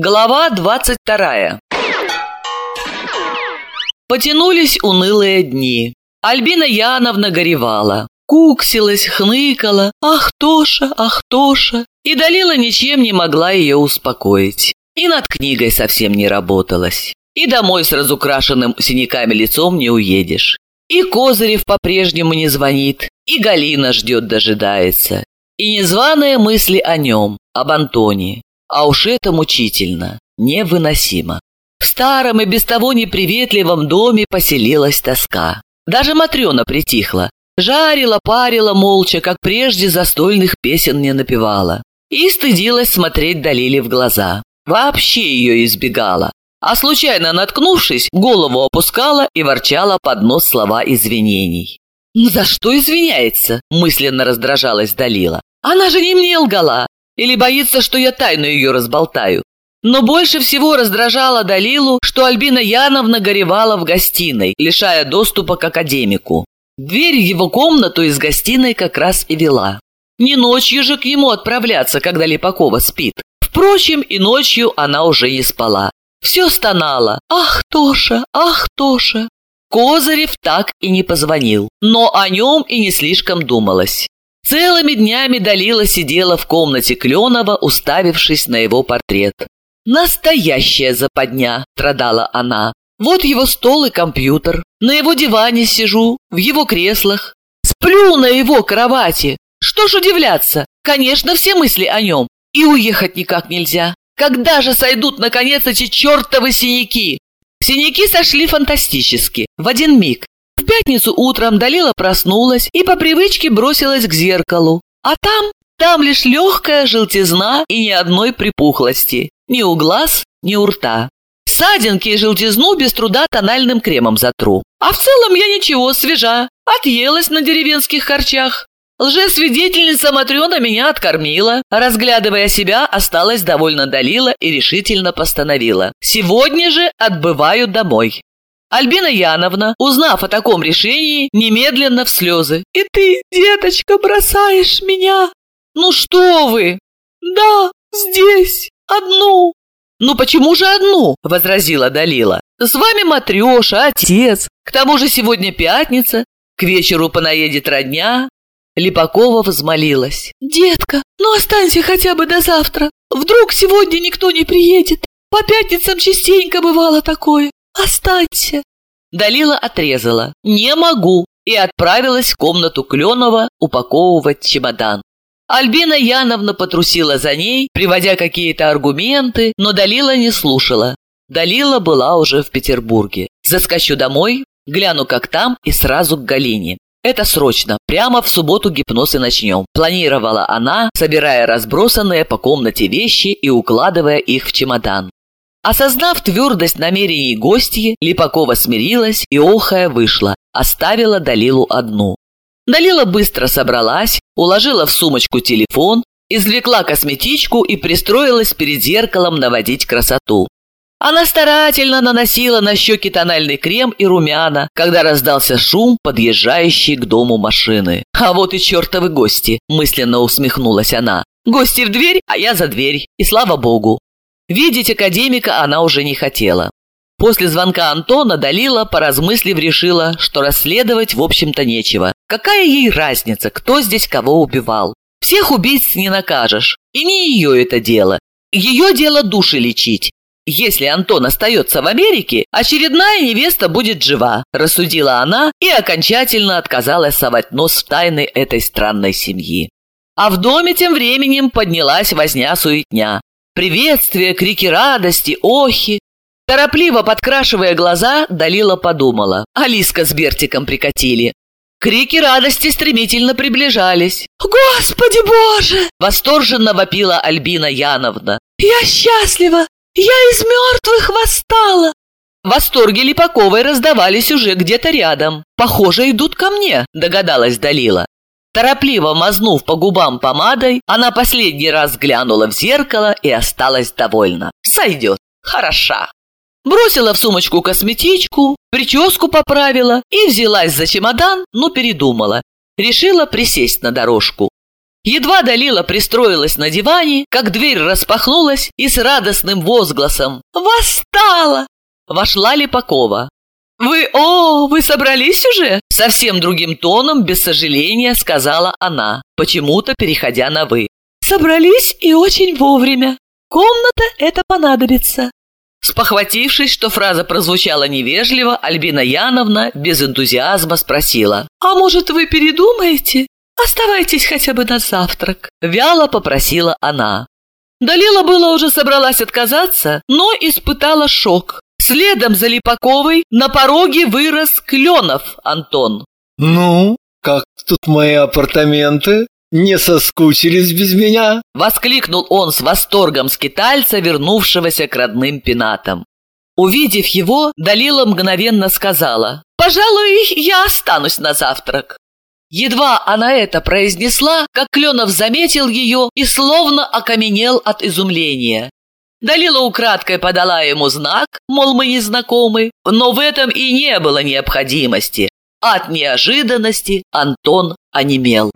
Глава двадцать вторая Потянулись унылые дни. Альбина Яновна горевала. Куксилась, хныкала. «Ах, Тоша, ах, Тоша!» И Далила ничем не могла ее успокоить. И над книгой совсем не работалась. И домой с разукрашенным синяками лицом не уедешь. И Козырев по-прежнему не звонит, и Галина ждет дожидается. И незваные мысли о нем, об Антоне. А уж это мучительно, невыносимо. В старом и без того неприветливом доме поселилась тоска. Даже Матрена притихла. Жарила, парила молча, как прежде застольных песен не напевала. И стыдилась смотреть Далиле в глаза. Вообще ее избегала. А случайно наткнувшись, голову опускала и ворчала под нос слова извинений. «Ну за что извиняется?» – мысленно раздражалась Далила. «Она же не мне лгала! Или боится, что я тайну ее разболтаю?» Но больше всего раздражала Далилу, что Альбина Яновна горевала в гостиной, лишая доступа к академику. Дверь его комнату из гостиной как раз и вела. Не ночью же к нему отправляться, когда Липакова спит. Впрочем, и ночью она уже не спала. Все стонала. «Ах, Тоша! Ах, Тоша!» Козырев так и не позвонил, но о нем и не слишком думалось. Целыми днями Далила сидела в комнате Кленова, уставившись на его портрет. «Настоящая западня!» – страдала она. «Вот его стол и компьютер. На его диване сижу, в его креслах. Сплю на его кровати. Что ж удивляться? Конечно, все мысли о нем. И уехать никак нельзя. Когда же сойдут, наконец, эти чертовы синяки? Синяки сошли фантастически, в один миг. Пятницу утром Далила проснулась и по привычке бросилась к зеркалу. А там, там лишь легкая желтизна и ни одной припухлости. Ни у глаз, ни у рта. Садинки и желтизну без труда тональным кремом затру. А в целом я ничего, свежа. Отъелась на деревенских харчах. Лжесвидетельница Матрена меня откормила. Разглядывая себя, осталась довольно Далила и решительно постановила. Сегодня же отбываю домой. Альбина Яновна, узнав о таком решении, немедленно в слезы. «И ты, деточка, бросаешь меня?» «Ну что вы?» «Да, здесь, одну». «Ну почему же одну?» – возразила Далила. «С вами Матреша, отец. К тому же сегодня пятница. К вечеру понаедет родня. Липакова взмолилась. «Детка, ну останься хотя бы до завтра. Вдруг сегодня никто не приедет. По пятницам частенько бывало такое. Останься!» Далила отрезала. «Не могу!» и отправилась в комнату Кленова упаковывать чемодан. Альбина Яновна потрусила за ней, приводя какие-то аргументы, но Далила не слушала. Далила была уже в Петербурге. Заскочу домой, гляну, как там, и сразу к Галине. Это срочно, прямо в субботу гипноз и начнем. Планировала она, собирая разбросанные по комнате вещи и укладывая их в чемодан. Осознав твердость намерений гостьи, Липакова смирилась и, охая, вышла, оставила Далилу одну. Далила быстро собралась, уложила в сумочку телефон, извлекла косметичку и пристроилась перед зеркалом наводить красоту. Она старательно наносила на щеки тональный крем и румяна, когда раздался шум, подъезжающий к дому машины. «А вот и чертовы гости!» – мысленно усмехнулась она. «Гости в дверь, а я за дверь. И слава богу!» Видеть академика она уже не хотела. После звонка Антона Далила, поразмыслив, решила, что расследовать, в общем-то, нечего. Какая ей разница, кто здесь кого убивал? Всех убийц не накажешь. И не ее это дело. Ее дело души лечить. Если Антон остается в Америке, очередная невеста будет жива, рассудила она и окончательно отказалась совать нос в тайны этой странной семьи. А в доме тем временем поднялась возня-суетня. Приветствия, крики радости, охи. Торопливо подкрашивая глаза, Далила подумала. Алиска с Бертиком прикатили. Крики радости стремительно приближались. «Господи боже!» – восторженно вопила Альбина Яновна. «Я счастлива! «Я из мертвых восстала!» Восторги Липаковой раздавались уже где-то рядом. «Похоже, идут ко мне», – догадалась Далила. Торопливо мазнув по губам помадой, она последний раз глянула в зеркало и осталась довольна. «Сойдет. Хороша». Бросила в сумочку косметичку, прическу поправила и взялась за чемодан, но передумала. Решила присесть на дорожку. Едва Далила пристроилась на диване, как дверь распахнулась и с радостным возгласом «Восстала!» вошла Липакова. «Вы, о, вы собрались уже?» Совсем другим тоном, без сожаления, сказала она, почему-то переходя на «вы». «Собрались и очень вовремя. Комната это понадобится». Спохватившись, что фраза прозвучала невежливо, Альбина Яновна без энтузиазма спросила. «А может, вы передумаете? Оставайтесь хотя бы на завтрак», – вяло попросила она. Далила было уже собралась отказаться, но испытала шок. Следом за Липаковой на пороге вырос Кленов Антон. «Ну, как тут мои апартаменты? Не соскучились без меня?» Воскликнул он с восторгом скитальца, вернувшегося к родным пенатам. Увидев его, Далила мгновенно сказала, «Пожалуй, я останусь на завтрак». Едва она это произнесла, как Кленов заметил ее и словно окаменел от изумления. Далила украдкой подала ему знак, мол, мы не знакомы, но в этом и не было необходимости. От неожиданности Антон онемел.